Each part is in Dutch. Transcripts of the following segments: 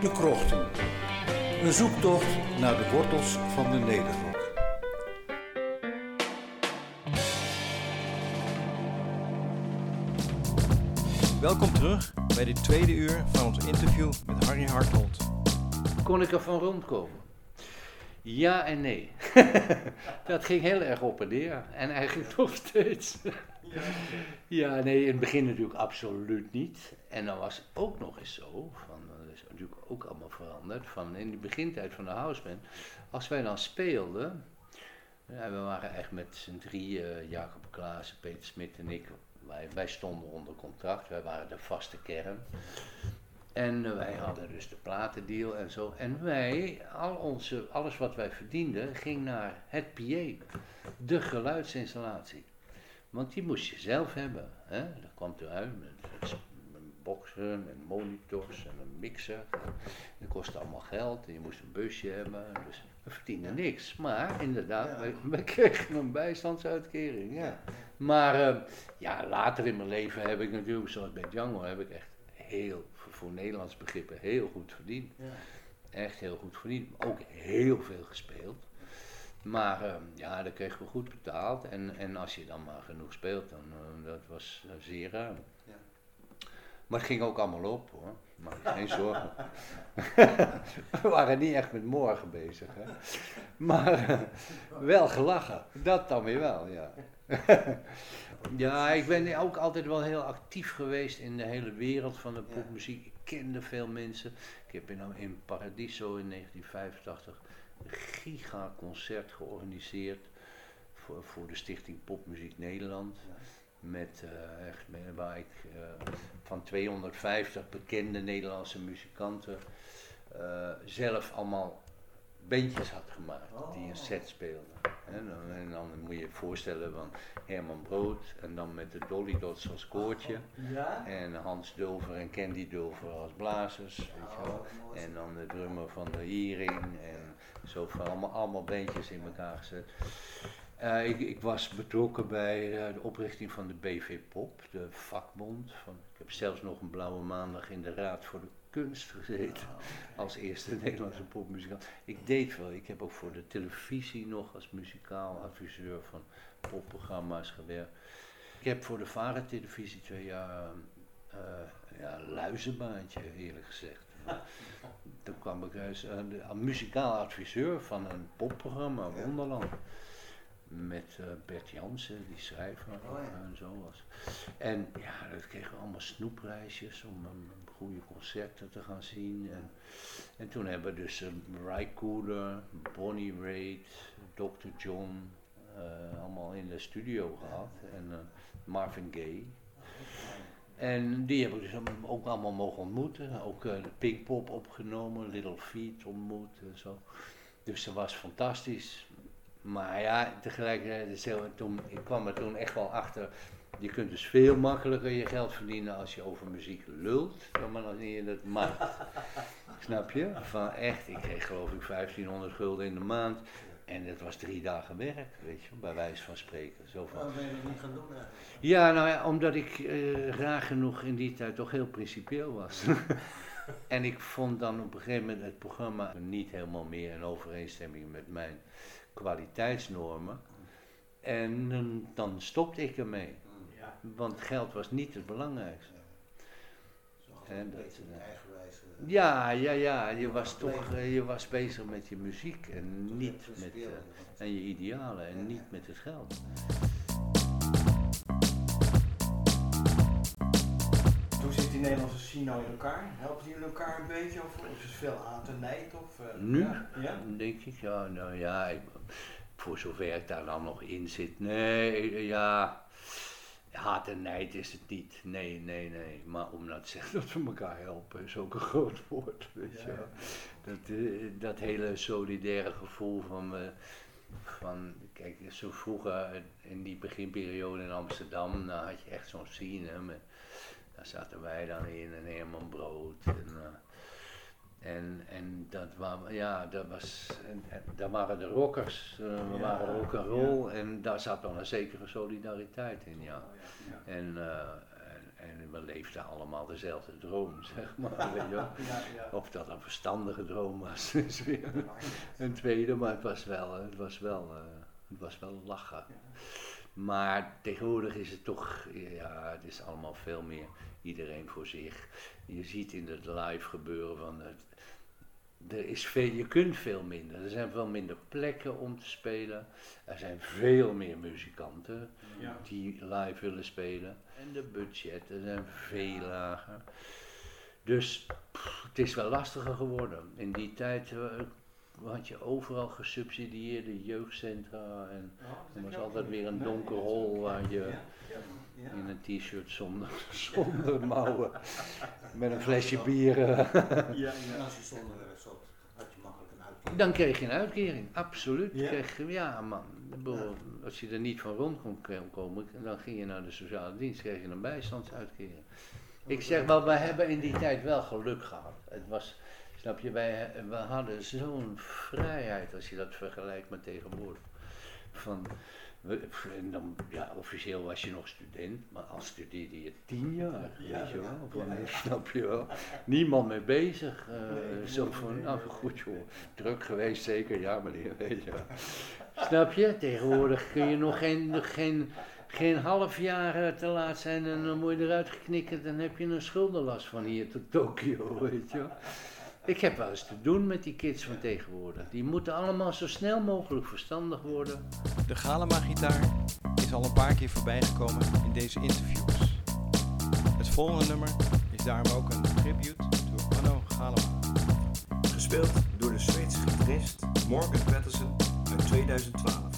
De Krochten. Een zoektocht naar de wortels van de Nederrok. Welkom terug bij dit tweede uur van ons interview met Harry Harthold. Kon ik er van rondkomen? Ja en nee. dat ging heel erg op en neer. En eigenlijk nog steeds. ja, nee, in het begin natuurlijk absoluut niet. En dan was het ook nog eens zo, van, ook allemaal veranderd, van in de begintijd van de houseband, als wij dan speelden, ja, we waren echt met z'n drieën, Jacob Klaassen, Peter Smit en ik, wij, wij stonden onder contract, wij waren de vaste kern. En eh, wij hadden dus de platendeal en zo. En wij, al onze, alles wat wij verdienden, ging naar het PA, de geluidsinstallatie. Want die moest je zelf hebben. Hè? Dat kwam eruit met boxen en monitors en een mixer. Dat kostte allemaal geld en je moest een busje hebben. Dus we verdienden niks. Maar inderdaad, we, we kregen een bijstandsuitkering. Ja. Maar uh, ja, later in mijn leven heb ik natuurlijk, zoals bij Django, heb ik echt heel, voor Nederlands begrippen, heel goed verdiend. Ja. Echt heel goed verdiend. Ook heel veel gespeeld. Maar uh, ja, dat kregen we goed betaald. En, en als je dan maar genoeg speelt, dan uh, dat was uh, zeer ruim. Maar het ging ook allemaal op hoor. Maar geen zorgen. we waren niet echt met morgen bezig. Hè. Maar wel gelachen. Dat dan weer wel, ja. ja, ik ben ook altijd wel heel actief geweest in de hele wereld van de popmuziek. Ik kende veel mensen. Ik heb in, in Paradiso in 1985 een gigaconcert georganiseerd voor, voor de Stichting Popmuziek Nederland. Met uh, echt, waar ik uh, van 250 bekende Nederlandse muzikanten uh, zelf allemaal bandjes had gemaakt oh. die een set speelden. En dan, en dan, moet je je voorstellen van Herman Brood en dan met de Dolly Dots als koortje. Ja? En Hans Dulver en Candy Dulver als blazers. Weet je wel. En dan de drummer van de Hiering en zo van allemaal, allemaal bandjes in elkaar gezet. Uh, ik, ik, was betrokken bij uh, de oprichting van de BV Pop, de vakbond. Van, ik heb zelfs nog een blauwe maandag in de Raad voor de Kunst gezeten. Als eerste Nederlandse popmuzikant. Ik deed wel, ik heb ook voor de televisie nog als muzikaal adviseur van popprogramma's gewerkt. Ik heb voor de Vara-televisie twee jaar uh, ja, luizenbaantje, eerlijk gezegd. Toen kwam ik als muzikaal adviseur van een popprogramma, Wonderland met uh, Bert Jansen, die schrijver oh, ja. en zo was. En ja, dat kregen we allemaal snoepreisjes om um, goede concerten te gaan zien. En, en toen hebben we dus uh, Ry Cooder, Bonnie Raitt, Dr. John, uh, allemaal in de studio gehad. En Marvin Gaye. En die hebben we dus ook allemaal mogen ontmoeten. Ook de Pinkpop opgenomen, Little Feet ontmoet en zo. Dus dat was fantastisch. Maar ja, tegelijkertijd, toen, ik kwam er toen echt wel achter. Je kunt dus veel makkelijker je geld verdienen als je over muziek lult, dan maar wanneer je dat maakt. Snap je? Van echt, ik kreeg geloof ik 1500 gulden in de maand. En dat was drie dagen werk, weet je, bij wijze van spreken. Zo van. Waarom ben je dat niet gaan doen eigenlijk? Ja, nou ja, omdat ik uh, raar genoeg in die tijd toch heel principieel was. en ik vond dan op een gegeven moment het programma niet helemaal meer in overeenstemming met mijn kwaliteitsnormen. En dan stopte ik ermee. Ja. Want geld was niet het belangrijkste. Ja. En dat, eigenwijze. Ja, ja, ja. Je was toch je was bezig met je muziek en niet met uh, en je idealen en niet met het geld. Die Nederlandse nou in elkaar? Helpen die elkaar een beetje of is het veel haat en nijd? Of, uh, nu? Ja? ja? Denk ik, ja. Nou ja, ik, voor zover ik daar dan nog in zit. Nee, ja. Haat en nijd is het niet. Nee, nee, nee. Maar om nou te zeggen dat we elkaar helpen is ook een groot woord. Weet je. Dat, uh, dat hele solidaire gevoel van. Uh, van, kijk, zo vroeger in die beginperiode in Amsterdam, dan had je echt zo'n scene met daar zaten wij dan in en Herman Brood. En, uh, en, en dat, was, ja, dat was, en, waren de rockers, uh, we ja, waren rock and roll ja. en daar zat dan een zekere solidariteit in, ja. Oh, ja. En, uh, En we leefden allemaal dezelfde droom, zeg maar. weet je wel. Of dat een verstandige droom was, is weer een, tweede, maar het was wel, het was wel, eh, het was wel lachen. Maar tegenwoordig is het toch, ja, het is allemaal veel meer iedereen voor zich. Je ziet in het live gebeuren van het, er is veel, je kunt veel minder. Er zijn veel minder plekken om te spelen. Er zijn veel meer muzikanten Ja. die live willen spelen. En de budgetten zijn veel lager. Dus pff, het is wel lastiger geworden. In die tijd eh, had je overal gesubsidieerde jeugdcentra. En er was altijd weer een donker hol waar je Ja. in een t-shirt zonder, zonder mouwen met een flesje bier. eh, Ja, En als je zonder werk zat, had je makkelijk een uitkering. Dan kreeg je een uitkering, absoluut. Ja. Kreeg je, ja, man. Als je er niet van rond kon komen, dan ging je naar de sociale dienst, kreeg je een bijstandsuitkering. Ik zeg wel, wij hebben in die tijd wel geluk gehad. Het was, snap je, wij, we hadden zo'n vrijheid als je dat vergelijkt met tegenwoordig. Van, we- en dan, ja, officieel was je nog student, maar als studeerde je tien jaar, Ja, weet je wel. ja, ja. Snap je wel? Niemand mee bezig. eh, Nee, zo nee, van, nee, nou goed joh, druk geweest zeker, ja meneer, weet je wel. Snap je? Tegenwoordig kun je nog geen, geen, geen half jaar eh, te laat zijn en dan word je eruit geknikkerd en heb je een schuldenlast van hier tot Tokio, weet je wel. Ik heb wel eens te doen met die kids van tegenwoordig. Die moeten allemaal zo snel mogelijk verstandig worden. De Galema-gitaar is al een paar keer voorbijgekomen in deze interviews. Het volgende nummer is daarom ook een tribute door Anno Galema. Gespeeld door de Zweedse gitarist Morgan Patterson uit 2012.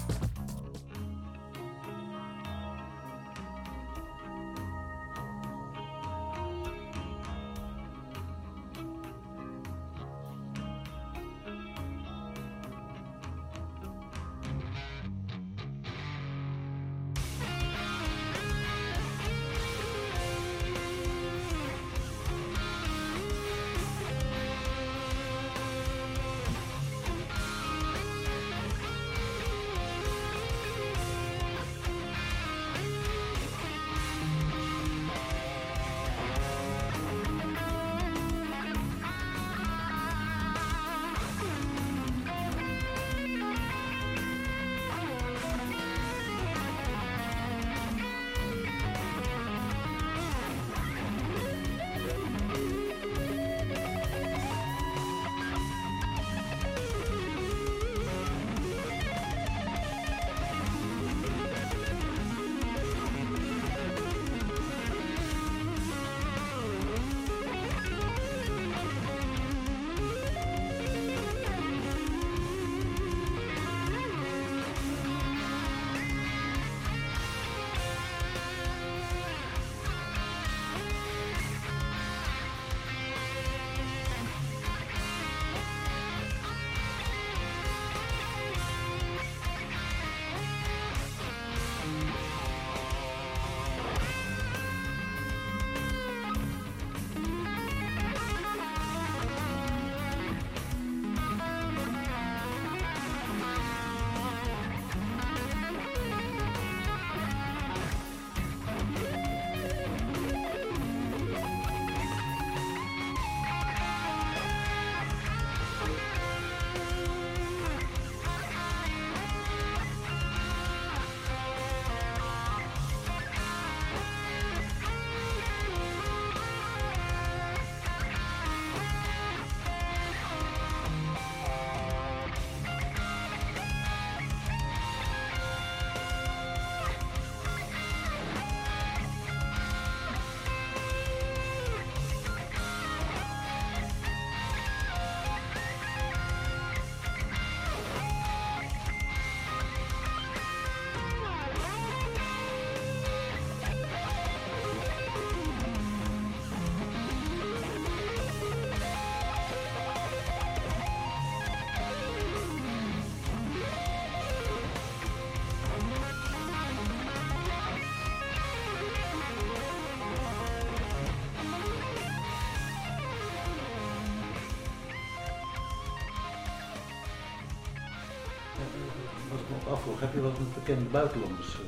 Heb je wat met bekende buitenlanders eh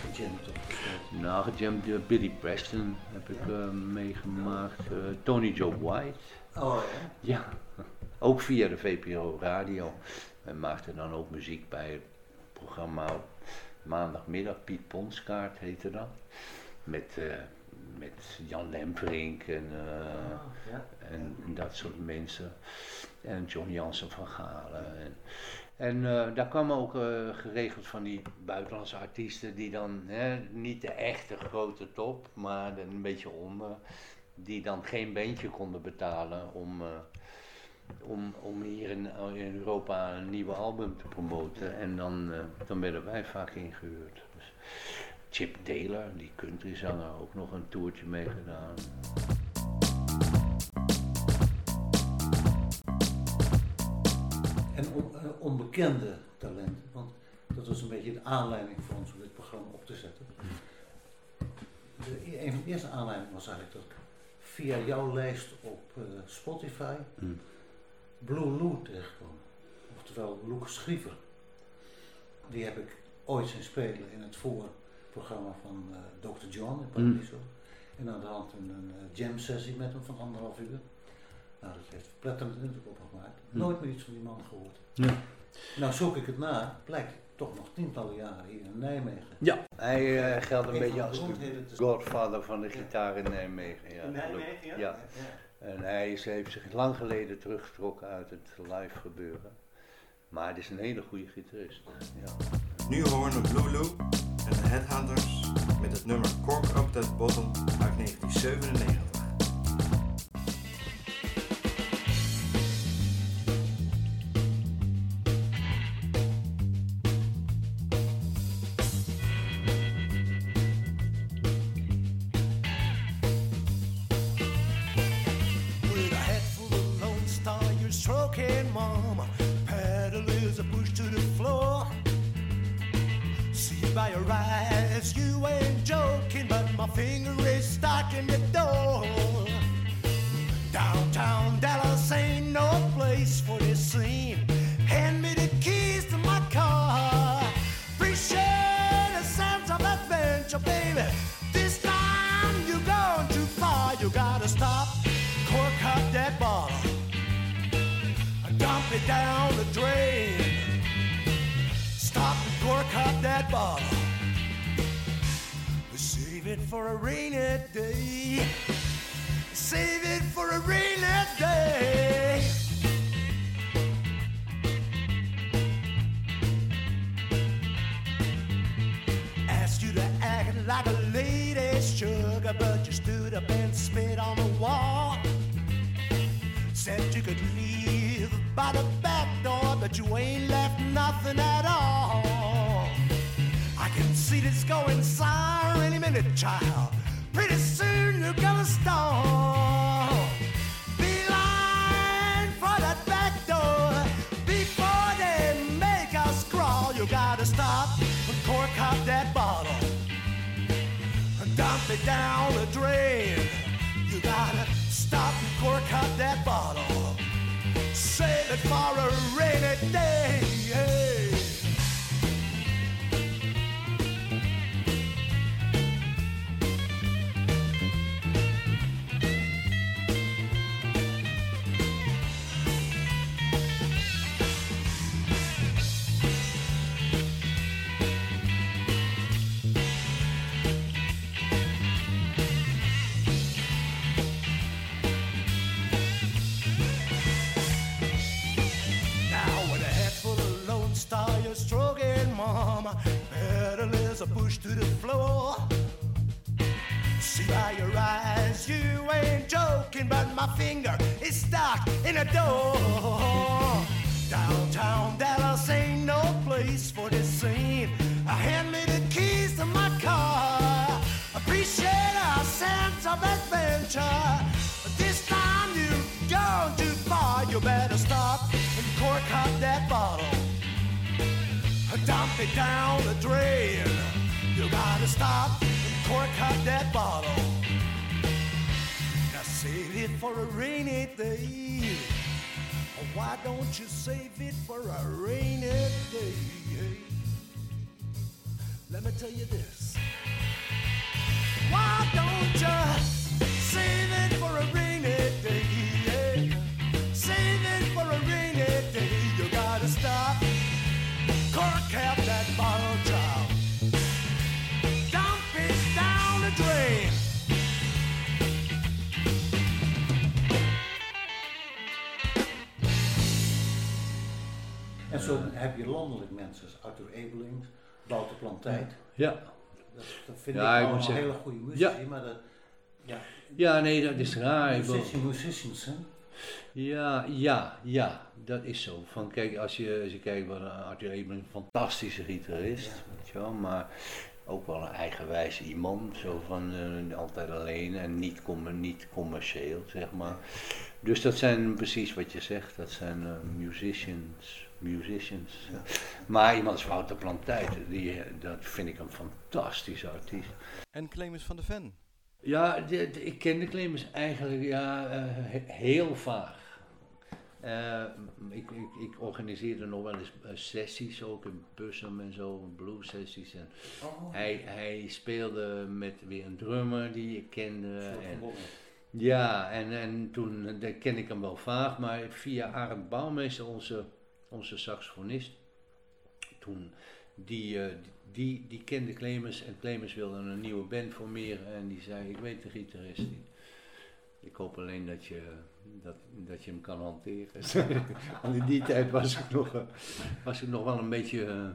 gejamd? Nou, gejamd, eh, Billy Preston heb ik eh, meegemaakt. Tony Joe White. Oh ja. Ja, ook via de VPRO Radio. We maakten dan ook muziek bij het programma maandagmiddag. Piet Ponskaart heette dat. Met, met Jan Lemprink en, ja. en dat soort mensen. En John Jansen van Galen. En, en eh, daar kwamen ook eh, geregeld van die buitenlandse artiesten die dan hè, niet de echte grote top, maar een beetje onder. Die dan geen bandje konden betalen om, eh, om, om hier in, in Europa een nieuwe album te promoten. En dan, dan werden wij vaak ingehuurd. Dus Chip Taylor, die countryzanger, ook nog een toertje meegedaan. En on- eh, onbekende talenten, want dat was een beetje de aanleiding voor ons om dit programma op te zetten. De, e- een van de eerste aanleidingen was eigenlijk dat ik via jouw lijst op eh, Spotify Hmm. Blue Lou tegenkwam. Oftewel Luke Schriever. Die heb ik ooit zien spelen in het voorprogramma van eh, Dr. John in Paradiso. En aan de hand een, een jam sessie met hem van anderhalf uur. Nou, dat heeft verpletterend indruk op me gemaakt. Hm. Nooit meer iets van die man gehoord. Ja. Nou zoek ik het na, blijkt toch nog tientallen jaren hier in Nijmegen. Ja, hij eh, geldt een beetje als de godfather van de gitaar in Nijmegen. Ja, In Nijmegen, ja? Ja. En hij is, heeft zich lang geleden teruggetrokken uit het live gebeuren. Maar het is een hele goede gitarist. Ja. Nu horen we Blue Lou en de Headhunters met het nummer Cork Up That Bottom uit 1997. Like a lady sugar, but you stood up and spit on the wall. Said you could leave by the back door, but you ain't left nothing at all. I can see this going sour any minute, child. Pretty soon you're gonna stall. It down the drain. You gotta stop and cork up that bottle. Save it for a rainy day. Hey. Mama. Pedal is a push to the floor. See by your eyes, you ain't joking, but my finger is stuck in a door. Downtown Dallas ain't no place for this scene. I hand me the keys to my car. Appreciate our sense of adventure. But this time you've gone too far. You better stop and cork up that bottle. Dump it down the drain. You gotta stop and cork up that bottle. Now save it for a rainy day. Why don't you save it for a rainy day? Let me tell you this. Why don't you zo heb je landelijk mensen, Arthur Ebelings, Wouter Plantijd. Ja. Dat, dat vind Ja, ik allemaal zeggen- hele goede muzici, Ja. maar dat, ja, ja, nee, dat is raar. Musician, musicians, hè? Ja, ja, ja, dat is zo. Van, kijk, als je, als je kijkt, wat uh, Arthur Ebeling een fantastische gitarist, weet je wel, maar ook wel een eigenwijze iemand, zo van eh, altijd alleen en niet, niet commercieel, zeg maar. Dus dat zijn precies wat je zegt, dat zijn eh, musicians, musicians. Maar iemand als Wouter Plantijd, die, dat vind ik een fantastische artiest. En Clemens van de Ven. Ja, de- de- ik ken de Clemens eigenlijk ja, eh, he- heel vaag. Eh, ik, ik, ik organiseerde nog wel eens eh, sessies, ook in Bussum en zo, blues sessies. En Oh, hij, hij speelde met weer een drummer die ik kende. En, ja, en, en toen eh, daar ken ik hem wel vaag, maar via Arend Bouwmeester, onze, onze saxofonist, toen, die, eh, die, die kende Clemens en Clemens wilde een nieuwe band formeren en die zei, ik weet de gitarist niet. Ik hoop alleen dat je, dat, dat je hem kan hanteren. Want in die tijd was ik nog, eh, was ik nog wel een beetje eh,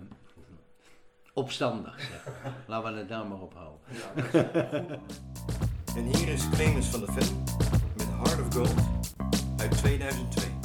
opstandig. Zeg. Laten we het daar maar op houden. En hier is Clemens van der Ven met Heart of Gold uit 2002.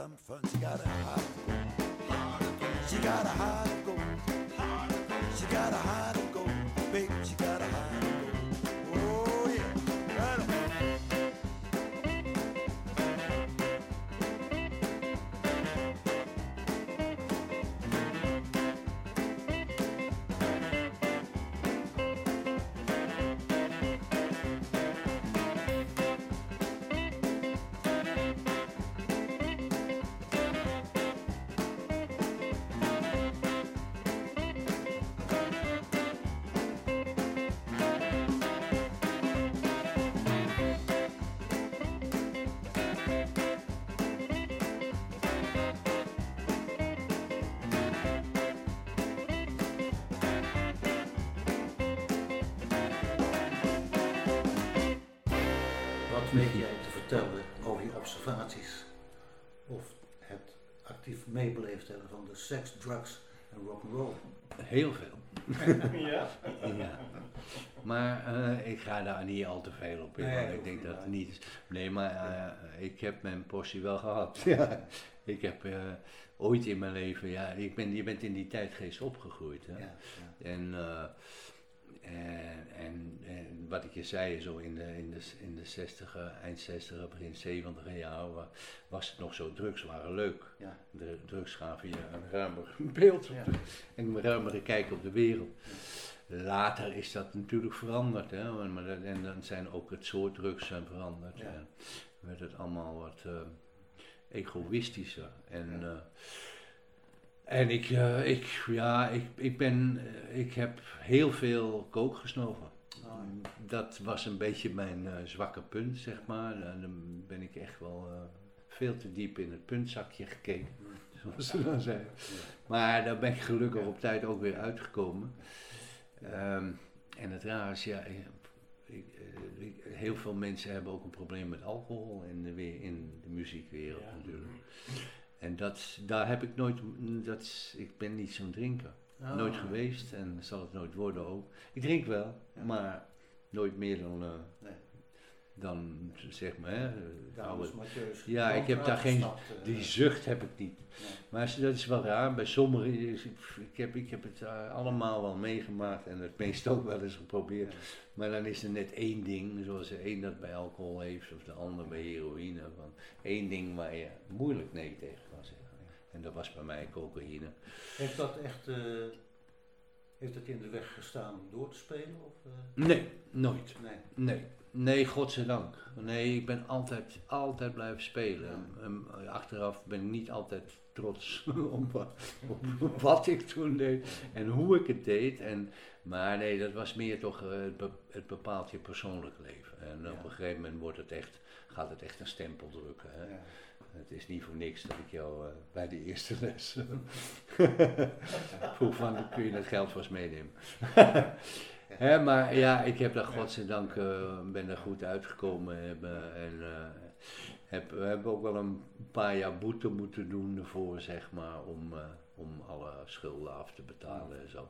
some fun. She got a hot She got a heart of gold. She got a heart of gold, baby. she got Wat weet jij te vertellen over je observaties of het actief meebeleefd hebben van de seks, drugs en rock'n'roll. Heel veel. Ja? Ja. Maar eh, ik ga daar niet al te veel op in. Nee, want ik denk dat het niet is. Nee, maar eh, ik heb mijn portie wel gehad. Ja. Ik heb eh, ooit in mijn leven, ja, ik ben, je bent in die tijdgeest opgegroeid. Hè? Ja, eh, en wat ik je zei, zo in de, in de, in de 60 eind 60 begin 70 jaren wa- was het nog zo, drugs waren leuk. Ja. De drugs gaven je een ruimer beeld op Ja. de- en een ruimere kijk op de wereld. Later is dat natuurlijk veranderd. Hè? Maar dat, en dan zijn ook het soort drugs zijn veranderd. Ja. En werd het allemaal wat eh, egoïstischer. En, eh, en ik, eh, ik, ja, ik, ik, ben, eh, ik heb heel veel kook gesnoven. Dat was een beetje mijn eh, zwakke punt, zeg maar. En dan ben ik echt wel eh, veel te diep in het puntzakje gekeken, zoals ze dan zeggen. Maar daar ben ik gelukkig op tijd ook weer uitgekomen. Ehm, en het raar is, ja, ik- ik- eh, ik- heel veel mensen hebben ook een probleem met alcohol in de, weer- in de muziekwereld Ja. natuurlijk. En dat, daar heb ik nooit, dat, ik ben niet zo'n drinker. Oh. Nooit geweest en zal het nooit worden ook. Ik drink wel, Ja. maar nooit meer dan, eh, Nee. dan zeg maar, hè, oude- Mathieu's, Ja, ik heb daar geen- eh, die zucht heb ik niet. nee. Maar dat is wel raar. Bij sommigen, ik heb, ik heb het eh, allemaal wel meegemaakt en het meest ook wel eens geprobeerd. Ja. Maar dan is er net één ding, zoals de een dat bij alcohol heeft of de ander bij heroïne. Van één ding waar je moeilijk nee tegen kan zeggen. En dat was bij mij cocaïne. Heeft dat echt eh, heeft dat in de weg gestaan om door te spelen? Of, eh? Nee, nooit. Nee. Nee, nee, godzijdank. Nee, ik ben altijd, altijd blijven spelen. En, en achteraf ben ik niet altijd trots op, op wat ik toen deed en hoe ik het deed. En, maar nee, dat was meer toch, eh, het, be- het bepaalt je persoonlijk leven. En op een gegeven moment wordt het echt, gaat het echt een stempel drukken. Hè? Ja. Het is niet voor niks dat ik jou eh, bij de eerste les vroeg van, kun je het geld vast meenemen? Hè, maar ja, ik heb daar godzijdank, eh ben er goed uitgekomen hebben en eh, heb, we hebben ook wel een paar jaar boete moeten doen ervoor, zeg maar, om, eh, om alle schulden af te betalen en zo.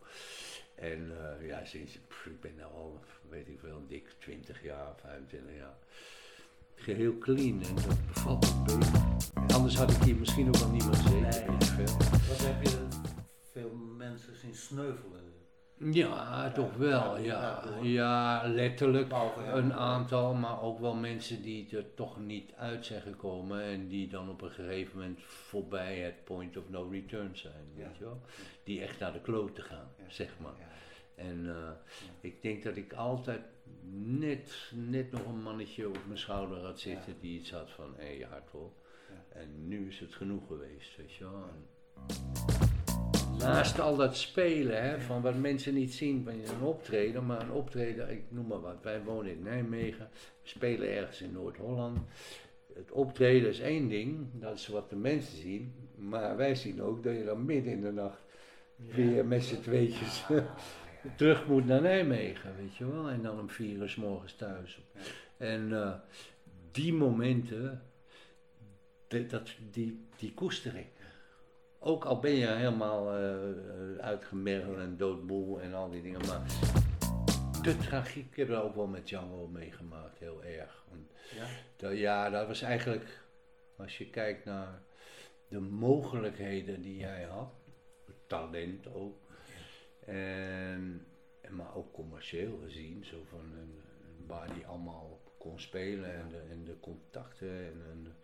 En eh, ja, sinds, pff, ik ben nou al, weet ik veel, dik 20 jaar, 25 jaar. Geheel clean en dat bevalt me beter. Anders had ik hier misschien ook wel niemand gezeten, Nee. veel. Wat heb je veel mensen zien sneuvelen? Ja, toch wel. ja, Ja, letterlijk een aantal, maar ook wel mensen die er toch niet uit zijn gekomen en die dan op een gegeven moment voorbij het point of no return zijn, weet je wel? Die echt naar de kloten gaan, zeg maar. En eh, ik denk dat ik altijd net, net nog een mannetje op mijn schouder had zitten die iets had van, hé hey, hardop. En nu is het genoeg geweest, weet je wel. En naast al dat spelen, hè, van wat mensen niet zien van een optreden, maar een optreden, ik noem maar wat. Wij wonen in Nijmegen, we spelen ergens in Noord-Holland. Het optreden is één ding, dat is wat de mensen zien. Maar wij zien ook dat je dan midden in de nacht weer met z'n tweetjes terug moet naar Nijmegen, weet je wel. En dan om vier uur morgens thuis. En eh, die momenten, die, dat, die, die koester ik. Ook al ben je helemaal eh, eh, uitgemergeld en doodboel en al die dingen, maar de tragiek, ik heb dat ook wel met Django meegemaakt, heel erg. Want Ja? dat, ja, dat was eigenlijk, als je kijkt naar de mogelijkheden die hij had, het talent ook, en, en maar ook commercieel gezien, zo van een, een- waar hij allemaal kon spelen en de, en de contacten en, en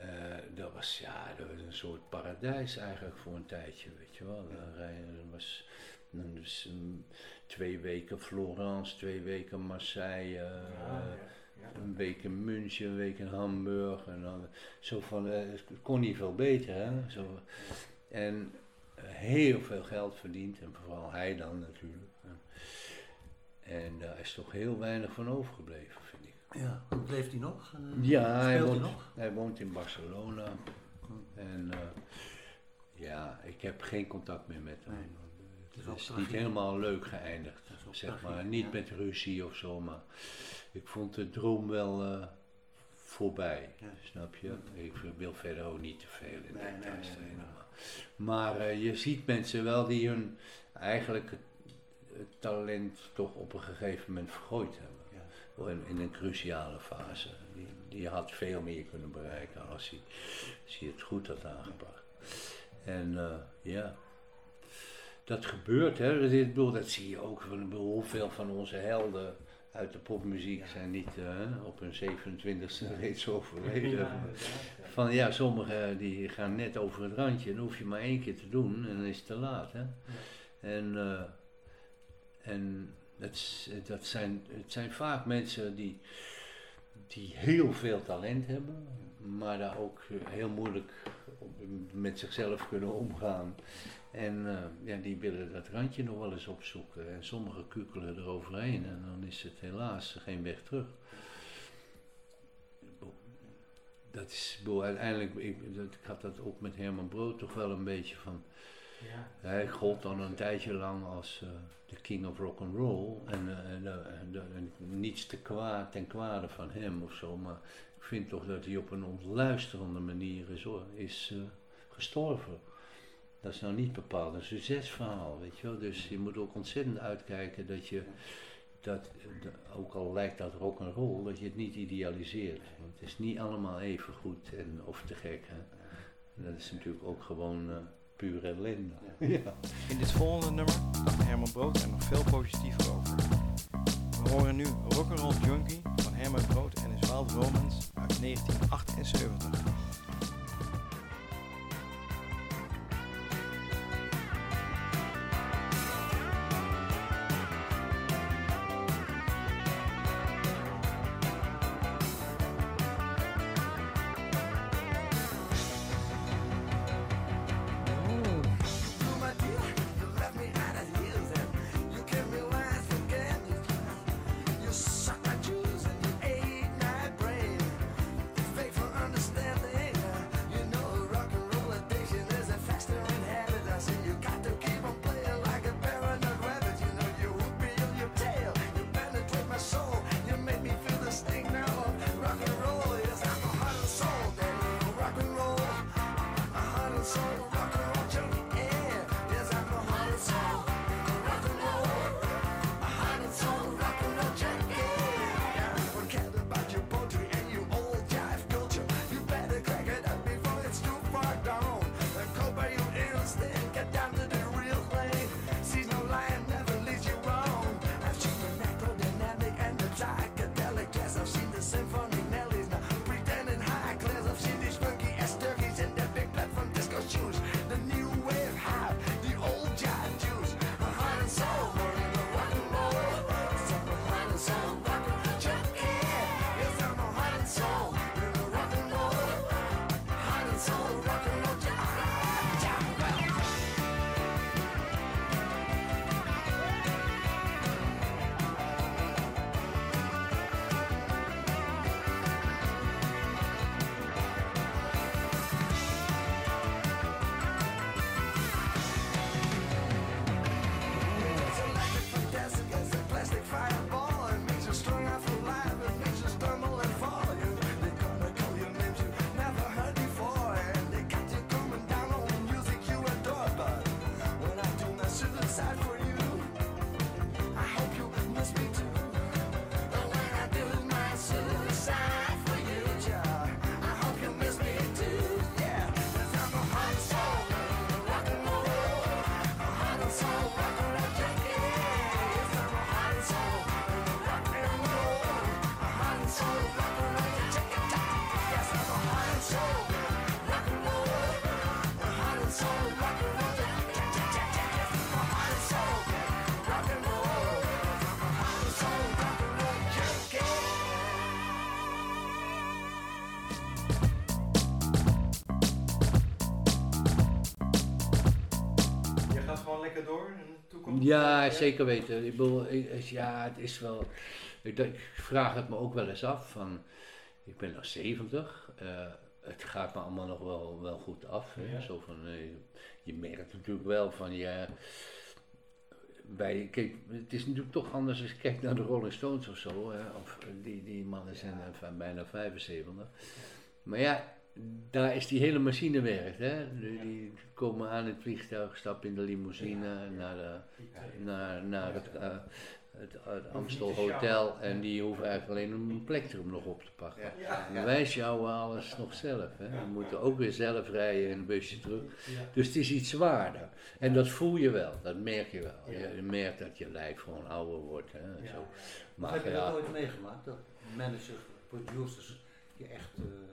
eh, dat was ja, dat was een soort paradijs eigenlijk voor een tijdje, weet je wel. Dat was dus twee weken Florence, twee weken Marseille, eh, een week in München, een week in Hamburg. En dan, zo van, eh, het kon niet veel beter, hè. Zo, en heel veel geld verdiend, en vooral hij dan natuurlijk. En daar is toch heel weinig van overgebleven, vind ik. Ja, leeft hij nog? Eh, Ja, hij woont, hij nog? hij woont in Barcelona. En eh, ja, ik heb geen contact meer met hem. Nee. is Het is niet helemaal leuk geëindigd, zeg maar. Niet ja. met ruzie of zo, maar ik vond de droom wel eh, voorbij, Ja. snap je? Ik wil verder ook niet te veel in Nee, nee, nee, maar- eh, je ziet mensen wel die hun eigenlijk het, het talent toch op een gegeven moment vergooid hebben. In, in een cruciale fase. Die, die had veel meer kunnen bereiken als hij, als hij het goed had aangepakt. En eh, ja, dat gebeurt, hè. Dat, ik bedoel, dat zie je ook. van, ik bedoel, Hoeveel van onze helden uit de popmuziek zijn niet eh, op hun 27e reeds overleden. Van ja, sommigen die gaan net over het randje. Dan hoef je maar één keer te doen en dan is het te laat. Hè? En, eh, en het, dat zijn, het zijn vaak mensen die, die heel veel talent hebben, maar daar ook eh, heel moeilijk met zichzelf kunnen omgaan. En eh, ja, die willen dat randje nog wel eens opzoeken. En sommigen kukelen eroverheen en dan is het helaas geen weg terug. Dat is, uiteindelijk, ik, dat, ik had dat ook met Herman Brood toch wel een beetje van. Ja. Hij gold dan een tijdje lang als eh, de king of rock and roll en, eh, en, niets te kwaad ten kwade van hem of zo, maar ik vind toch dat hij op een ontluisterende manier is, is gestorven. Dat is nou niet bepaald een succesverhaal, weet je wel. Dus je moet ook ontzettend uitkijken dat je, dat, ook al lijkt dat rock and roll, dat je het niet idealiseert. Want het is niet allemaal even goed en, of te gek. Hè. En dat is natuurlijk ook gewoon eh pure ellende. Ja. In dit volgende nummer dacht Herman Brood er nog veel positiever over. We horen nu Rock'n'Roll Junkie van Herman Brood en his Wild Romans uit 1978. Ja, zeker weten. Ik bedoel, ja, het is wel. Ik, ik vraag het me ook wel eens af. Van, ik ben nog 70. eh, het gaat me allemaal nog wel, wel goed af. Ja. Zo van, eh, je merkt natuurlijk wel van ja. bij, kijk, het is natuurlijk toch anders als je kijkt naar de Rolling Stones of zo. Hè, of eh, die, die mannen zijn van bijna 75. Maar ja, daar is die hele machine werkt. Hè. Die, die komen aan het vliegtuig, stappen in de limousine naar, de, naar, naar het, eh, het, het Amstel Hotel. En die hoeven eigenlijk alleen een plektrum nog op te pakken. En wij sjouwen alles nog zelf. Hè. We moeten ook weer zelf rijden in een busje terug. Dus het is iets zwaarder. En dat voel je wel, dat merk je wel. Je, merkt dat je lijf gewoon ouder wordt. Hè, en zo. Maar heb je dat ja, ooit meegemaakt? Dat managers, producers je echt eh,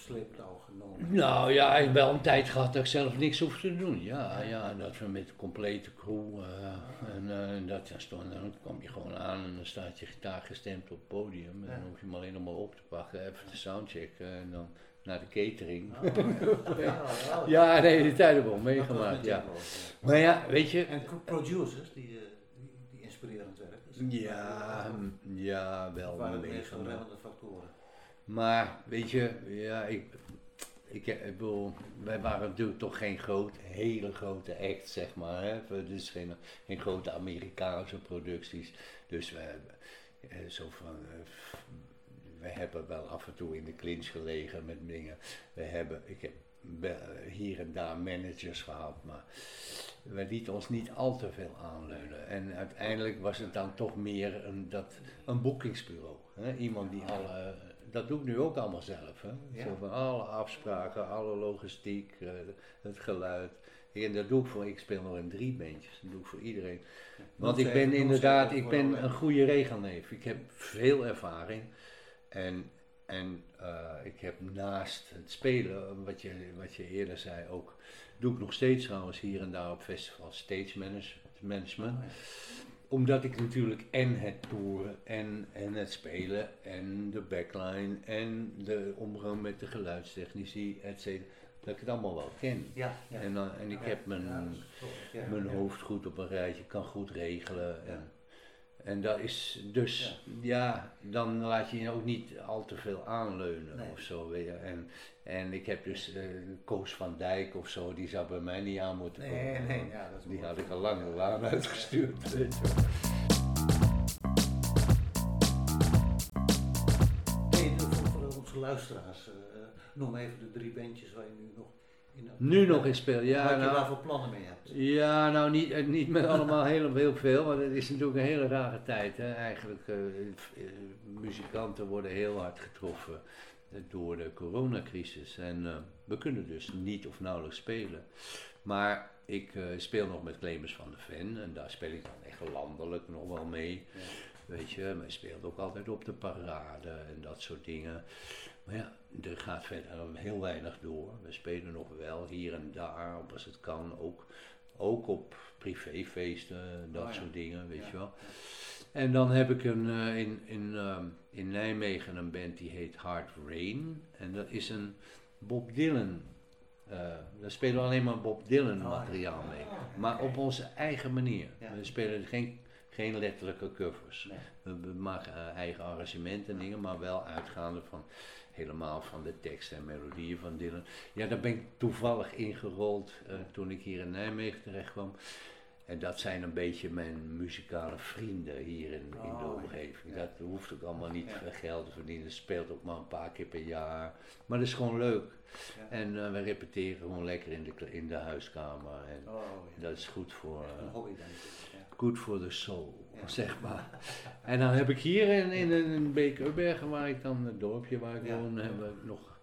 sleeptouw genomen nou ja, ik heb wel een tijd gehad dat ik zelf niks hoefde te doen. Ja, ja, dat we met de complete crew. eh, en eh, en dat, dan, stond, dan kom je gewoon aan en dan staat je gitaar gestemd op het podium. En dan hoef je hem alleen nog maar op te pakken, even te soundchecken en dan naar de catering. Ja, ja, Ja, nee, die tijd heb ik wel meegemaakt, ja. ja. Maar ja, weet je, En producers die, eh, die, inspirerend werken. Dus Ja, ja, wel waren de meegemaakt. factoren. Maar weet je, ja, ik, ik, ik wij waren natuurlijk toch geen groot, hele grote act, zeg maar. Hè? Dus geen, geen grote Amerikaanse producties. Dus we hebben eh, zo van. eh, we hebben wel af en toe in de clinch gelegen met dingen. We hebben, ik heb hier en daar managers gehad, maar we lieten ons niet al te veel aanleunen. En uiteindelijk was het dan toch meer een, dat, een boekingsbureau. Hè? Iemand die alle, dat doe ik nu ook allemaal zelf. Hè? Zo van alle afspraken, alle logistiek, eh, het geluid. En dat doe ik voor, ik speel nog in drie bandjes, dat doe ik voor iedereen. Want ik ben inderdaad, ik ben een goede regelneef. Ik heb veel ervaring. En, en eh, ik heb naast het spelen, wat je, wat je eerder zei ook, doe ik nog steeds trouwens hier en daar op festivals stage manage- management. Omdat ik natuurlijk en het toeren en, en het spelen en de backline en de omgang met de geluidstechnici, et cetera, dat ik het allemaal wel ken. Ja, ja. En, dan, en ik heb mijn, mijn hoofd goed op een rijtje, kan goed regelen. En, en dat is dus, ja. dan laat je je ook niet al te veel aanleunen Nee. of zo. Weet je. En, en ik heb dus eh, Koos van Dijk of zo, die zou bij mij niet aan moeten komen. Nee, nee, ja, dat is Die had ik al lang de laan uitgestuurd. Hey, de- voor, voor onze luisteraars, eh, noem even de drie bandjes waar je nu nog Nu nog in speel, ja. Wat je nou- daarvoor plannen mee hebt. Ja, nou niet, eh, niet met allemaal heel, heel veel, want het is natuurlijk een hele rare tijd. Hè. Eigenlijk, eh, muzikanten worden heel hard getroffen door de coronacrisis. En we kunnen dus niet of nauwelijks spelen. Maar ik speel nog met Clemens van de Ven en daar speel ik dan echt landelijk nog wel mee. Weet je, maar speelt ook altijd op de parade en dat soort dingen. Maar ja, er gaat verder heel weinig door. We spelen nog wel hier en daar, op als het kan, ook, ook op privéfeesten, dat Oh ja. soort dingen, weet Ja. je wel. En dan heb ik een, eh, in, in, ehm, in Nijmegen een band die heet Hard Rain. En dat is een Bob Dylan. eh daar spelen we alleen maar Bob Dylan Oh, materiaal mee. Maar op onze eigen manier. We spelen geen, geen letterlijke covers. We, we maken eh, eigen arrangementen en dingen, maar wel uitgaande van helemaal van de teksten en melodieën van Dylan. Ja, daar ben ik toevallig ingerold eh, toen ik hier in Nijmegen terecht kwam. En dat zijn een beetje mijn muzikale vrienden hier in, in de Oh, omgeving. Dat hoeft ook allemaal niet veel geld te verdienen. Het speelt ook maar een paar keer per jaar. Maar dat is gewoon leuk. En eh, we repeteren gewoon lekker in de, in de huiskamer. En Oh, dat is goed voor. Ja. good for the soul, Ja. zeg maar. En dan heb ik hier in, in, in Beek-Ubbergen, waar ik dan, het dorpje waar ik woon, heb ik nog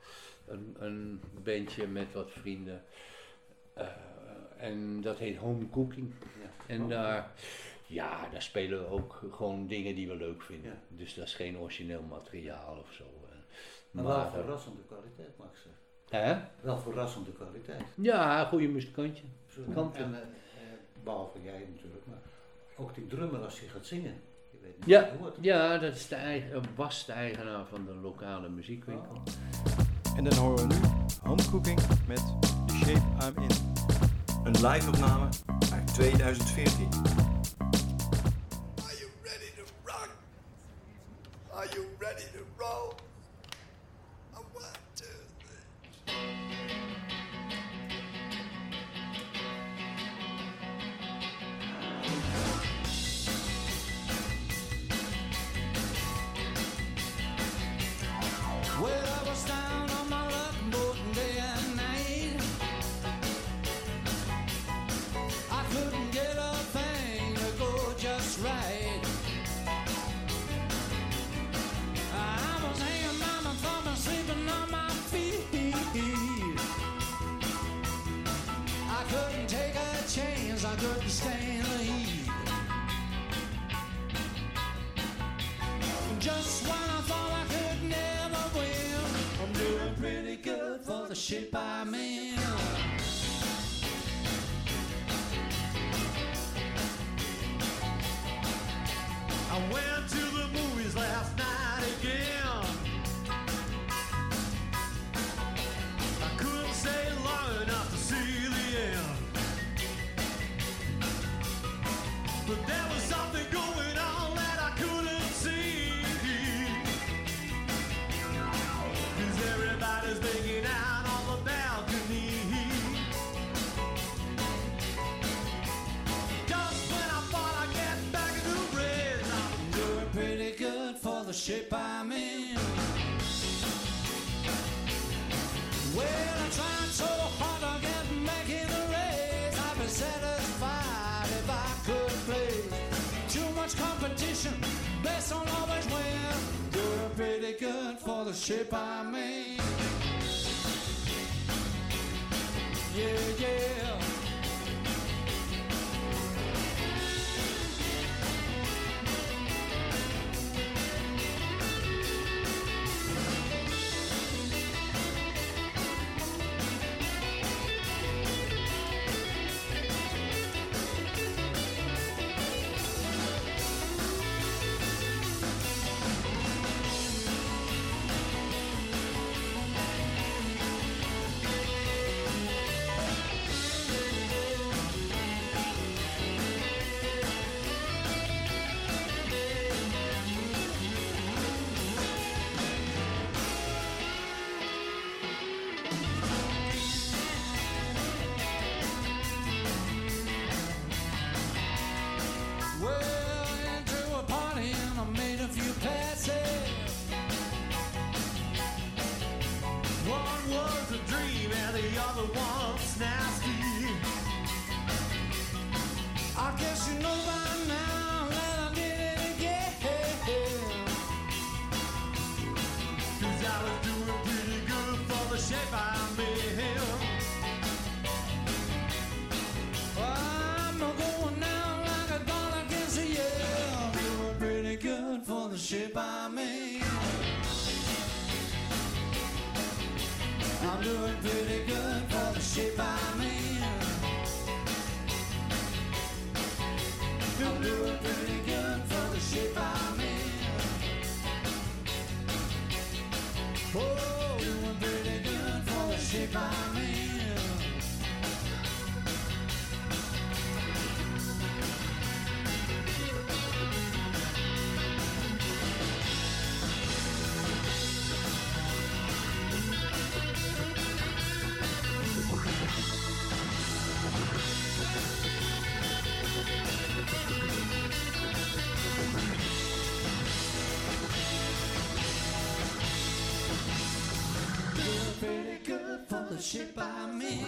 een, een bandje met wat vrienden. Eh, en dat heet Home Cooking. Ja. En Oh. daar, ja, daar spelen we ook gewoon dingen die we leuk vinden. Dus dat is geen origineel materiaal of zo. eh. Maar wel eh, verrassende kwaliteit, mag ik zeggen. hè? Wel verrassende kwaliteit. Ja, goede muzikantje. Kanten. En, eh, eh, behalve jij natuurlijk, maar ook die drummer als je gaat zingen. Je weet niet Ja. je hoort. Ja, dat is de eigen, was de eigenaar van de lokale muziekwinkel. Oh. En dan horen we nu Home Cooking met The Shape I'm In. Een live-opname uit 2014. Are you ready to rock? Are you ready to roll? Just when I thought I could never win, I'm doing pretty good for the shape I'm shape I'm in. Well, I tried so hard to get back in the race. I'd be satisfied if I could play. Too much competition, best don't always win. Doing pretty good for the shape I'm in. Yeah. Good for the shape I'm in. I'm doing pretty in.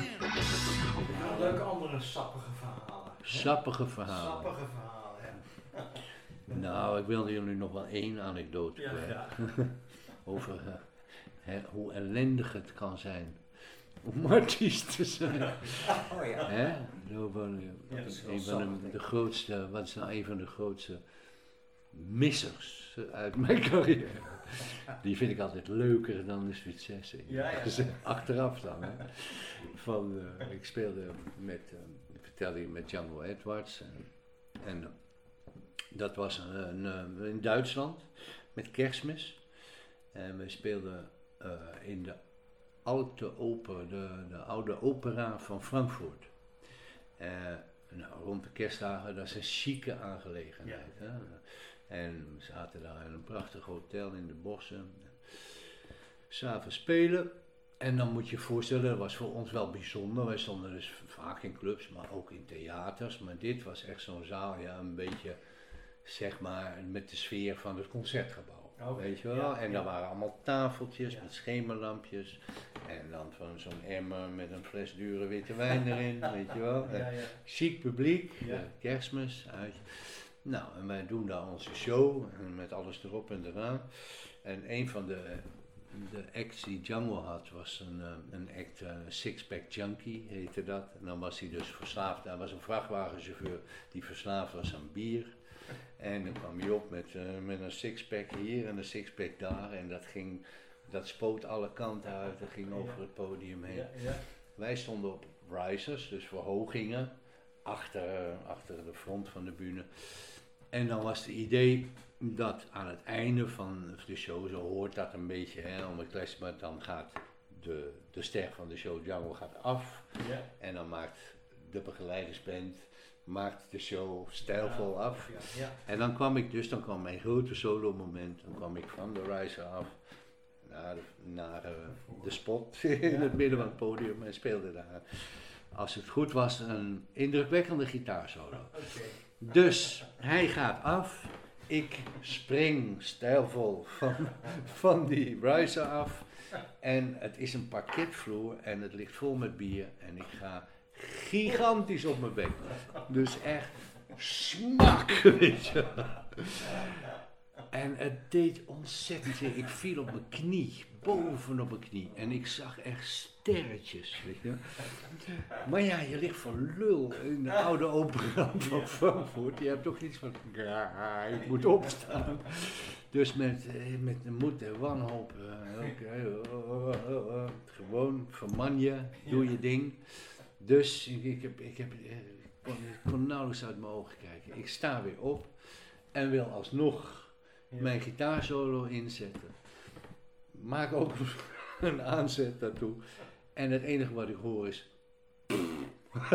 Nou, leuke andere sappige verhalen. Sappige verhalen. Sappige verhalen, hè. Nou, ik wilde jullie nog wel één anekdote Ja, graag. Over eh, hè, hoe ellendig het kan zijn om artiest te zijn. Oh ja. Hè? Van, eh, Ja, dat is wel een van de, de grootste, wat is nou een van de grootste missers uit mijn carrière. Die vind ik altijd leuker dan de. Ja, ja. Dus, achteraf dan. Hè? Van, eh, ik speelde met, eh, ik vertelde je met Django Edwards. En, en eh, dat was een, een, eh, in Duitsland met kerstmis. En we speelden eh, in de Alte Oper, de, de oude opera van Frankfurt. Eh, nou, rond de kerstdagen, dat is een chique aangelegenheid. Hè? En we zaten daar in een prachtig hotel in de bossen. S'avonds spelen. En dan moet je je voorstellen, dat was voor ons wel bijzonder. Wij stonden dus vaak in clubs, maar ook in theaters. Maar dit was echt zo'n zaal, ja, een beetje, zeg maar, met de sfeer van het concertgebouw. Oké, Weet je wel? ja, en ja. daar waren allemaal tafeltjes Ja. met schemerlampjes. En dan van zo'n emmer met een fles dure witte wijn erin, weet je wel. Ja, ja. Chic publiek, eh, kerstmis, uit. Nou, en wij doen daar onze show en met alles erop en eraan. En een van de de act die Django had, was een, eh, een act, eh, six-pack junkie heette dat. En dan was hij dus verslaafd. Hij was een vrachtwagenchauffeur die verslaafd was aan bier. En dan kwam hij op met, eh, met een six-pack hier en een six-pack daar. En dat ging, dat spoot alle kanten uit. Dat ging over het podium heen. ja. Wij stonden op risers, dus verhogingen, achter, achter de front van de bühne. En dan was het idee dat aan het einde van de show, zo hoort dat een beetje, hè, om het klas, maar dan gaat de, de ster van de show, Django, gaat af. Ja. En dan maakt de begeleidersband maakt de show stijlvol af. Ja. Ja. En dan kwam ik dus, dan kwam mijn grote solo moment, dan kwam ik van de riser af naar, de, naar eh, de spot in het midden van het podium en speelde daar, als het goed was, een indrukwekkende gitaarsolo. Dus hij gaat af, ik spring stijlvol van, van die riser af en het is een parketvloer en het ligt vol met bier en ik ga gigantisch op mijn bek. Dus echt smak, weet je. En het deed ontzettend zeer. Ik viel op mijn knie, boven op mijn knie. En ik zag echt sterretjes, weet je. Maar ja, je ligt voor lul in de oude opera van Frankfurt. Je hebt toch iets van, ja, ik moet opstaan. Dus met, eh, met de moed en wanhoop, eh, oké, oh, oh, oh, gewoon verman je, doe je ding. Dus ik, heb, ik, heb, eh, ik, kon, ik kon nauwelijks uit mijn ogen kijken. Ik sta weer op en wil alsnog mijn gitaarsolo inzetten. Maak ook een aanzet daartoe. En het enige wat ik hoor is.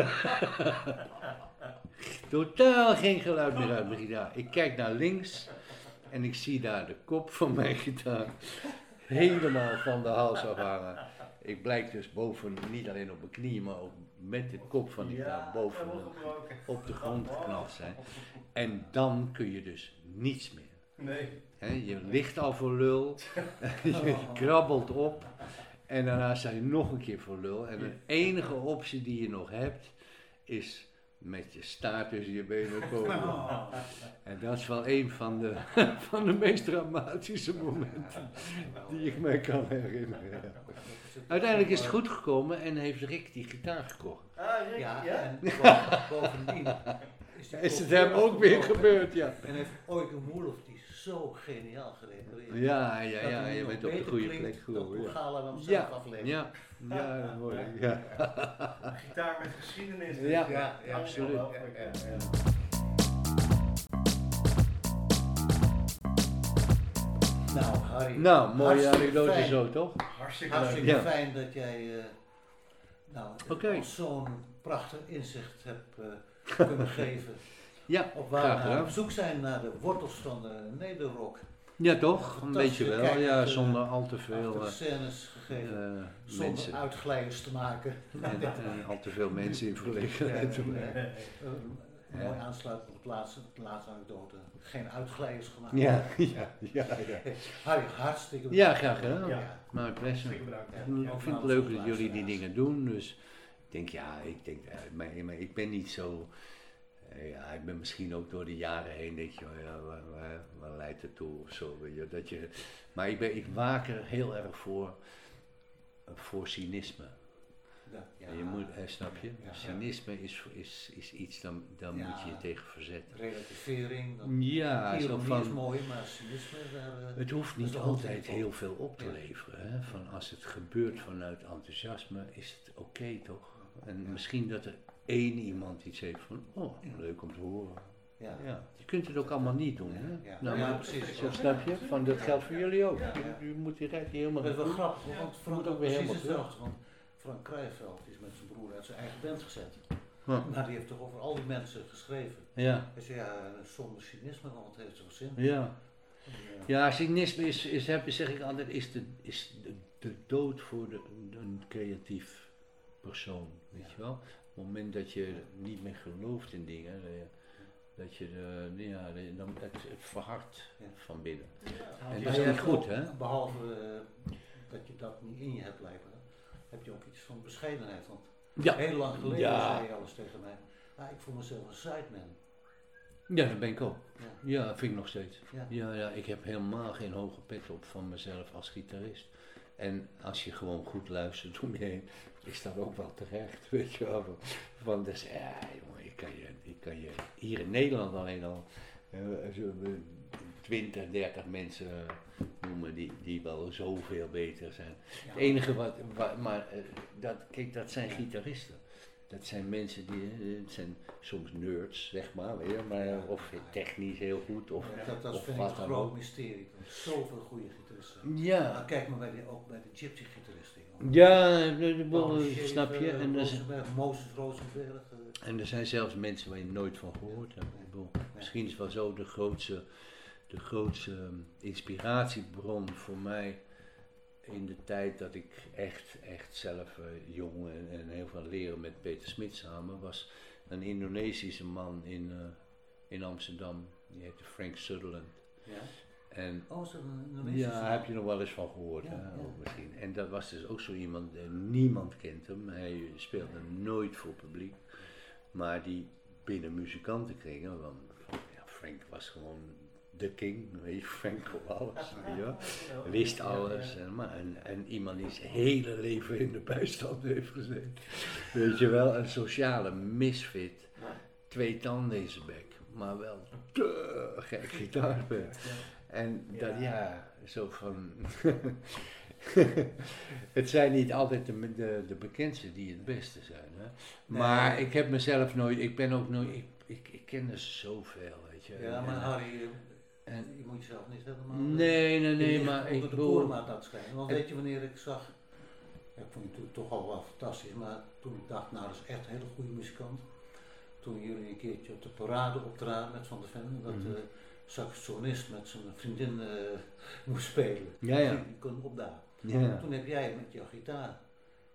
Totaal geen geluid meer uit mijn gitaar. Ik kijk naar links en ik zie daar de kop van mijn gitaar helemaal van de hals afhangen. Ik blijk dus boven, niet alleen op mijn knieën, maar ook met de kop van die gitaar boven op de grond geknald zijn. En dan kun je dus niets meer. Nee. Hè, je ligt al voor lul, je krabbelt op en daarna sta je nog een keer voor lul. En de enige optie die je nog hebt is met je staart tussen je benen komen. En dat is wel een van de, van de meest dramatische momenten die ik mij kan herinneren. Uiteindelijk is het goed gekomen en heeft Rick die gitaar gekocht. Ah, Rick, Ja, ja? en bo- bovendien is, het hem ook weer gebeurd, ja. En heeft Eugen Moelof die zo geniaal gerepareerd. Ja, ja, ja, hij je bent op de goede plek geworden. hoe Ja, Gala hem zelf ja, aflevert. ja, ja, ik, ja. Een gitaar met geschiedenis. dus Ja, ja, ja, absoluut. Ja, ja. Nou, Harry. Nou, mooie anekdote zo, toch? Hartstikke Ja. fijn dat jij eh, nou, ons zo'n prachtig inzicht hebt eh, kunnen geven. Ja, Op waar graag we op zoek zijn naar de wortels van de nederrock. Ja, toch? Een beetje wel. Kijk, Ja, het, eh, zonder al te veel eh, scènes gegeven. eh, zonder mensen. uitglijders te maken. En, en al te veel mensen in verlegenheid te Ja, brengen. nee. Eh, Ja. Mooi aansluiten op het laatste, de laatste anekdote. Geen uitglijders gemaakt. Ja, ja, ja. Ja, Harry, hartstikke ja graag gedaan. Ja. Maar bedankt. Ik vind het leuk dat jullie die dingen doen. Dus ik denk, ja, ik denk, maar, maar ik ben niet zo. Ja, ik ben misschien ook door de jaren heen, denk je, oh ja, waar, waar, waar leidt het toe of zo. je, Dat je, maar ik, ben, ik waak er heel erg voor, voor cynisme. Ja, je moet, snap je? Ja. Cynisme is, is, is iets, dan, dan moet je je tegen verzetten. Relativering. Dan, Ja, zo is mooi, maar cynisme, daar... eh, het hoeft niet altijd heel veel op te leveren. Hè? Van als het gebeurt vanuit enthousiasme, is het oké toch? En misschien dat er één iemand iets heeft van, oh, leuk om te horen. ja. Ja. Je kunt het ook allemaal niet doen. Hè? Ja. Nou, Ja, maar- precies. Zo snap je? Van, dat geldt voor jullie ook. Ja. Je, je moet die helemaal Dat is wel grappig, want Frank moet ook weer precies hetzelfde. Want Frank Krijveld is met zijn broer uit zijn eigen band gezet. Huh. Maar die heeft toch over al die mensen geschreven. Ja, Hij zei, ja, zonder cynisme, want het heeft zo'n zin. ja. Ja, cynisme is, is heb, zeg ik altijd, is de, is de, de dood voor de, een creatief persoon. Weet Ja. je wel? Op het moment dat je niet meer gelooft in dingen, dat je, dat je de, ja, de- dan, het, het verhardt Ja. van binnen. Ja, En dat is niet goed, hè? Behalve eh, dat je dat niet in je hebt blijven, heb je ook iets van bescheidenheid. Want Ja. heel lang geleden Ja. zei je alles tegen mij. Ah, ik voel mezelf een sideman. Ja, dat ben ik ook. Ja. Ja, vind ik nog steeds. Ja. Ja, ja, ik heb helemaal geen hoge pet op van mezelf als gitarist. En als je gewoon goed luistert om je heen, is dat ook wel terecht, weet je wel. Van, dus, ja, jongen, ik kan je, ik kan je hier in Nederland alleen al eh, 20, 30 mensen noemen die, die wel zoveel beter zijn. Het enige wat, wat maar eh, dat, kijk, dat zijn gitaristen. Dat zijn mensen die, eh, het zijn soms nerds, zeg maar, weet je, maar of technisch heel goed, of, Dat, dat of vind ik een groot mysterie. Er zoveel goede gitaristen. Ja, Maar kijk maar bij de, ook bij de gypsy gitaristen. Ja, de- de- snap je? En er, Rosenberg, Moses Rosenberg. eh, en er zijn zelfs mensen waar je nooit van gehoord hebt. Misschien is wel zo de grootste, de grootste ehm, inspiratiebron voor mij in de tijd dat ik echt, echt zelf eh, jong en, en heel veel leren met Peter Smit samen, was een Indonesische man in, eh, in Amsterdam. Die heette Frank Sutherland. ja. En Oh, Indonesische ja, heb je nog wel eens van gehoord, Ja, hè, ja. misschien. En dat was dus ook zo iemand, eh, niemand kent hem. Hij speelde nooit voor publiek. Maar die binnen muzikantenkringen, want ja, Frank was gewoon de king, weet je, Frank kon alles, wel. Wist alles. En, maar, en, en iemand die zijn hele leven in de bijstand heeft gezeten. Weet je wel, een sociale misfit. Twee tanden in zijn bek, maar wel te gek gitaarspel. En dat, ja, zo van. het zijn niet altijd de, de, de bekendste die het beste zijn. Hè? Maar ik heb mezelf nooit, ik ben ook nooit, ik, ik, ik ken er zoveel, weet je. Ja, maar Harry, eh, en, je moet jezelf niet helemaal... nee, nee, nee, je maar ik de koormaat laten schijnen. Want weet je wanneer ik zag... Ja, ik vond natuurlijk toch al wel fantastisch, maar toen ik dacht, nou dat is echt een hele goede muzikant. Toen jullie een keertje op de parade optraden met Van der Ven, dat de saxofonist met zijn vriendin eh, moest spelen. Ja, ja. Die, die kon opdagen. Ja. Toen heb jij met jouw gitaar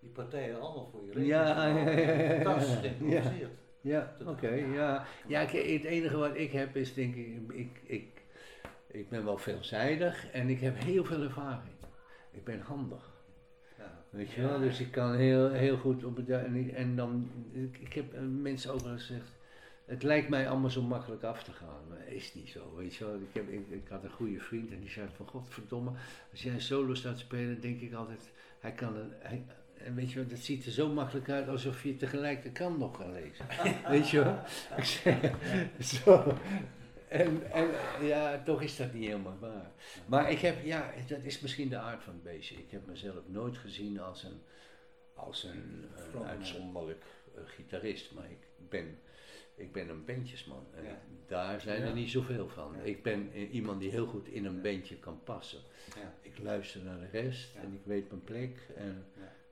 die partijen allemaal voor je rekening Ja, ja, ja. Fantastisch Ja. geïmproviseerd. Ja, oké, ja. Ja, het enige wat ik heb is denk ik, ik, ik, ik ben wel veelzijdig en ik heb heel veel ervaring. Ik ben handig. Ja. Weet je wel, dus ik kan heel, heel goed op het. En, en dan, ik, ik heb eh, mensen ook eens gezegd. Het lijkt mij allemaal zo makkelijk af te gaan, maar is niet zo, weet je wel. Ik, heb, ik, ik had een goede vriend en die zei van, godverdomme, als jij solo staat spelen, denk ik altijd, hij kan het, hij, en weet je wel, dat ziet er zo makkelijk uit alsof je tegelijk de kant nog kan lezen. weet je wel? Ik zeg, zo. En, en ja, toch is dat niet helemaal waar. Maar ik heb, ja, dat is misschien de aard van het beestje. Ik heb mezelf nooit gezien als een, als een, een uitzonderlijk eh, gitarist. Maar ik ben, ik ben een bandjesman. En Ja. daar zijn er niet zoveel van. Ja. Ik ben iemand die heel goed in een bandje kan passen. Ja. Ik luister naar de rest en ik weet mijn plek. En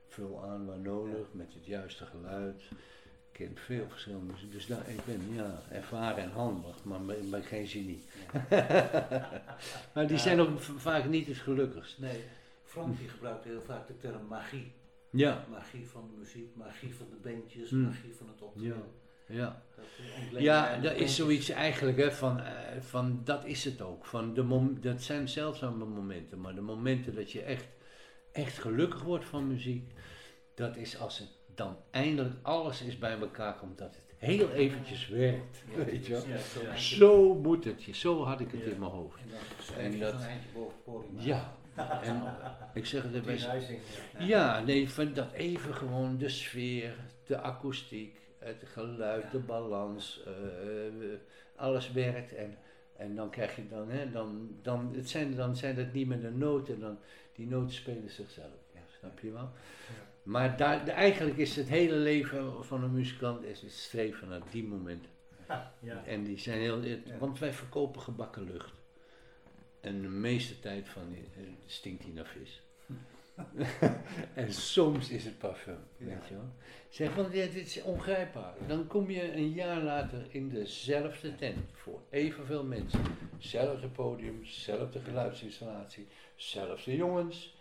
vul aan waar nodig met het juiste geluid. Ik ken veel verschillende muziek. Dus daar, ik ben ja, ervaren en handig, maar ik ben geen genie. maar die zijn ook vaak niet het gelukkigst. Nee, Frank die gebruikt heel vaak de term magie. Ja, Magie van de muziek, magie van de bandjes, Hmm. magie van het optreden. Ja. Dat, eh, Ja, dat is zoiets eigenlijk, hè, van, eh, van dat is het ook. Van de mom dat zijn zeldzame momenten, maar de momenten dat je echt, echt gelukkig wordt van muziek, dat is als het dan eindelijk alles is bij elkaar komt, dat het heel eventjes werkt. Ja, weet je wel. ja, zo moet het, je. zo had ik het in mijn hoofd. En dan schrijf En je dat- boven. Ja, en ik zeg het erbij. Ja, nee, van dat even gewoon de sfeer, de akoestiek, het geluid, de balans, eh, alles werkt. En, en dan krijg je dan, hè, dan, dan, het zijn, dan zijn het niet meer de noten, dan, die noten spelen zichzelf. Ja. Snap je wel? Maar daar, de- eigenlijk is het hele leven van een muzikant is het streven naar die momenten. Ja. En die zijn heel, het- want wij verkopen gebakken lucht. En de meeste tijd van die, eh, stinkt die naar vis. en soms is het parfum, weet je wel. Zeg, want dit, dit is ongrijpbaar. Dan kom je een jaar later in dezelfde tent voor evenveel mensen. Zelfde podium, zelfde geluidsinstallatie, zelfde jongens.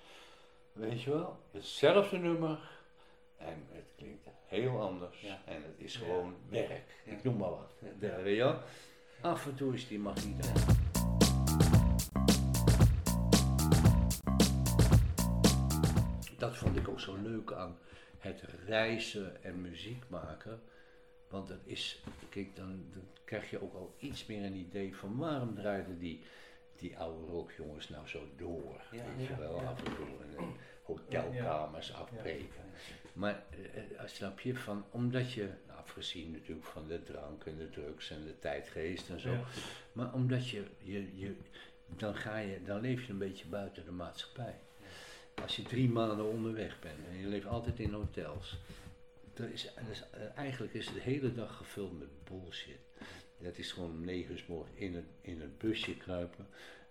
Weet je wel, hetzelfde nummer. En het klinkt heel anders. Ja. En het is Ja. gewoon werk. Ik noem maar wat. Weet je wel? Af en toe is die mag niet aan. Dat vond ik ook zo leuk aan het reizen en muziek maken. Want dat is, kijk, dan, dan krijg je ook al iets meer een idee van waarom draaiden die, die oude rockjongens nou zo door. Ja, weet je ja, wel, ja. af en toe hotelkamers afbreken. Maar eh, eh, snap je, van, omdat je, nou, afgezien natuurlijk van de drank en de drugs en de tijdgeest en zo, maar omdat je, je, je dan, ga je, dan leef je een beetje buiten de maatschappij. Als je drie maanden onderweg bent en je leeft altijd in hotels, dat is, dat is, eh, eigenlijk is de hele dag gevuld met bullshit. Dat is gewoon om negen uur 's morgens in het, in het busje kruipen.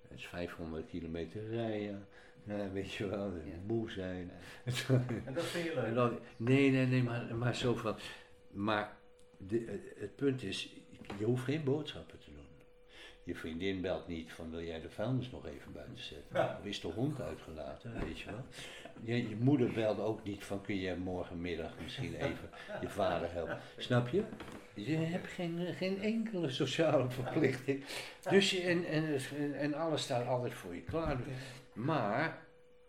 Het is 500 kilometer rijden. Nou, weet je wel, Ja. moe zijn. En dat vind je leuk. Dan- nee, nee, nee, maar, maar zo van. Maar de, het- punt is, je hoeft geen boodschappen te. Je vriendin belt niet van wil jij de vuilnis nog even buiten zetten? Of is de hond uitgelaten, weet je wel? Je, je moeder belt ook niet van kun jij morgenmiddag misschien even je vader helpen. Snap je? Je hebt geen, geen enkele sociale verplichting. Dus je, en, en, en alles staat altijd voor je klaar. Maar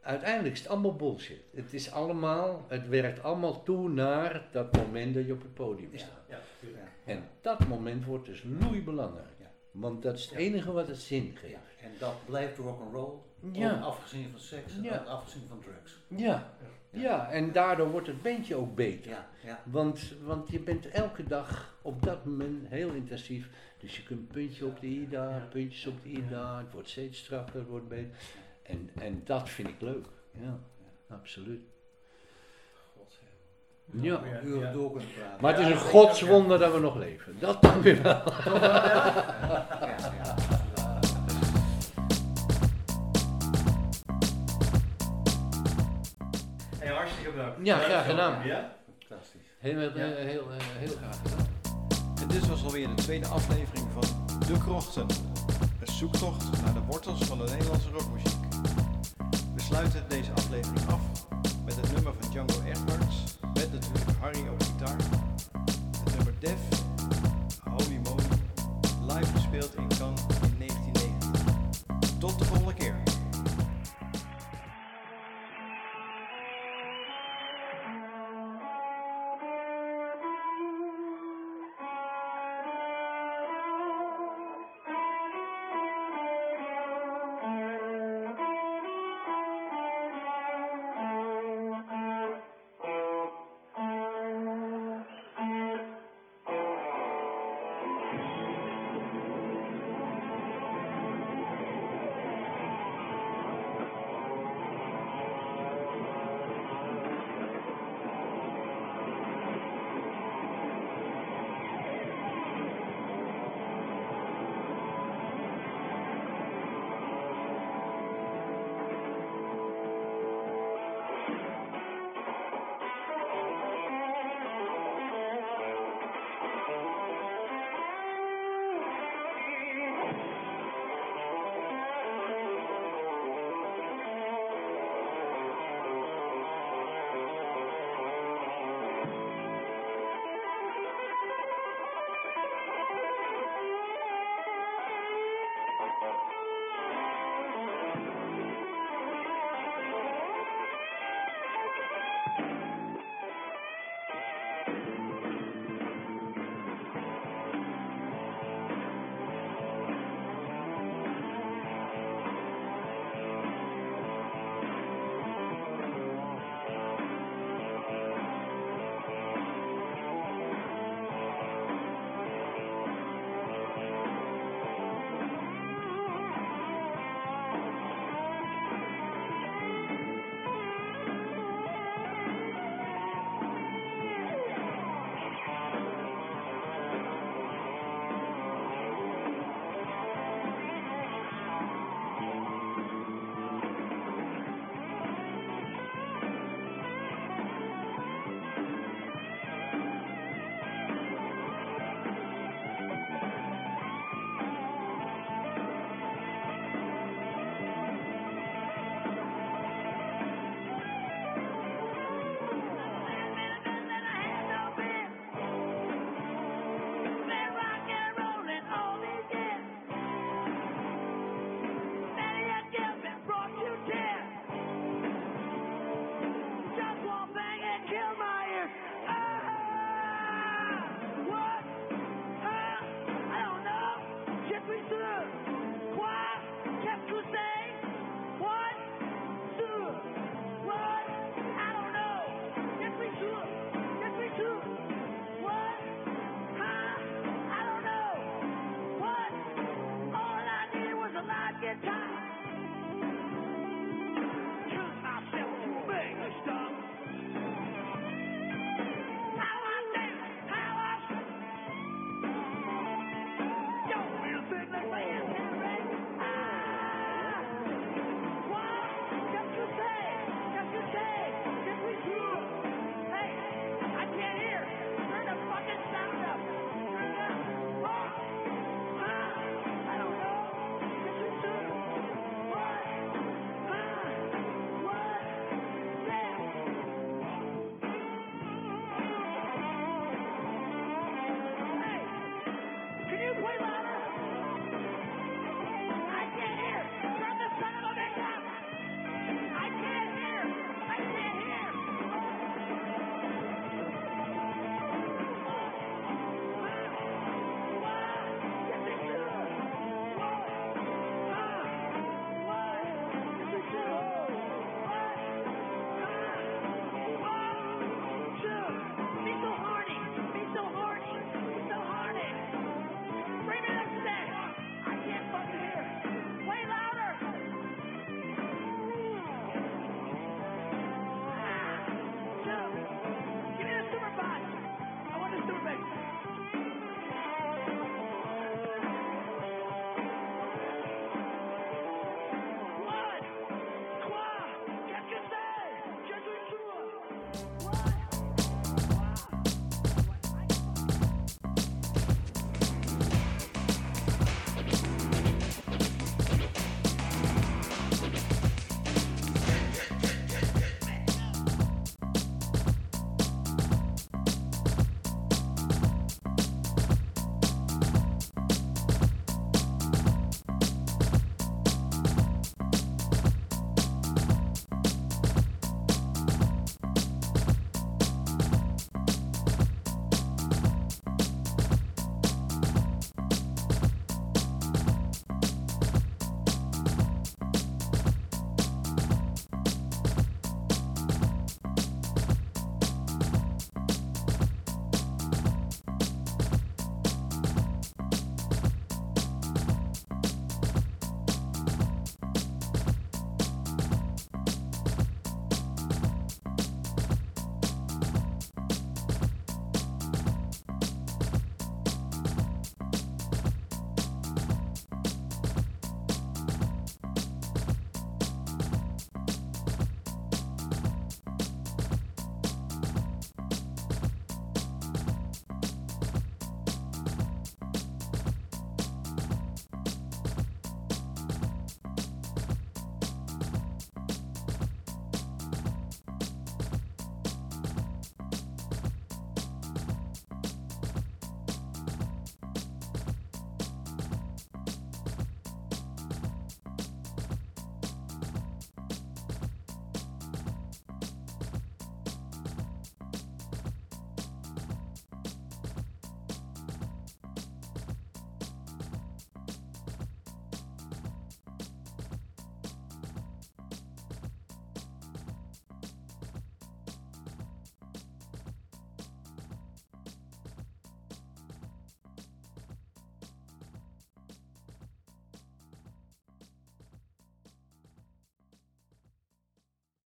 uiteindelijk is het allemaal bullshit. Het is allemaal, het werkt allemaal toe naar dat moment dat je op het podium Ja. staat. Ja. Ja. En dat moment wordt dus loeibelangrijk. Want dat is het enige wat het zin geeft. Ja, en dat blijft rock and roll. Ja. Afgezien van seks en Ja. afgezien van drugs. Ja. ja, en daardoor wordt het bandje ook beter. Ja, ja. Want, want je bent elke dag op dat moment heel intensief. Dus je kunt puntje op de i daar, puntjes op de i daar. Het wordt steeds strakker, het wordt beter. En, en dat vind ik leuk. Ja, absoluut. Ja. Ja, Uren ja. door kunnen praten. Maar het is een godswonder dat we nog leven. Dat dan weer wel. Ja, ja. Hey, hartstikke bedankt. Ja, graag gedaan. Ja? Fantastisch. Heel, heel, heel graag gedaan. En dit was alweer de tweede aflevering van De Krochten. Een zoektocht naar de wortels van de Nederlandse rockmuziek. We sluiten deze aflevering af met het nummer van Django Edwards. Met natuurlijk Harry op gitaar. Het nummer Def, Holy Moly, live gespeeld in Cannes in 1990. Tot de volgende your time.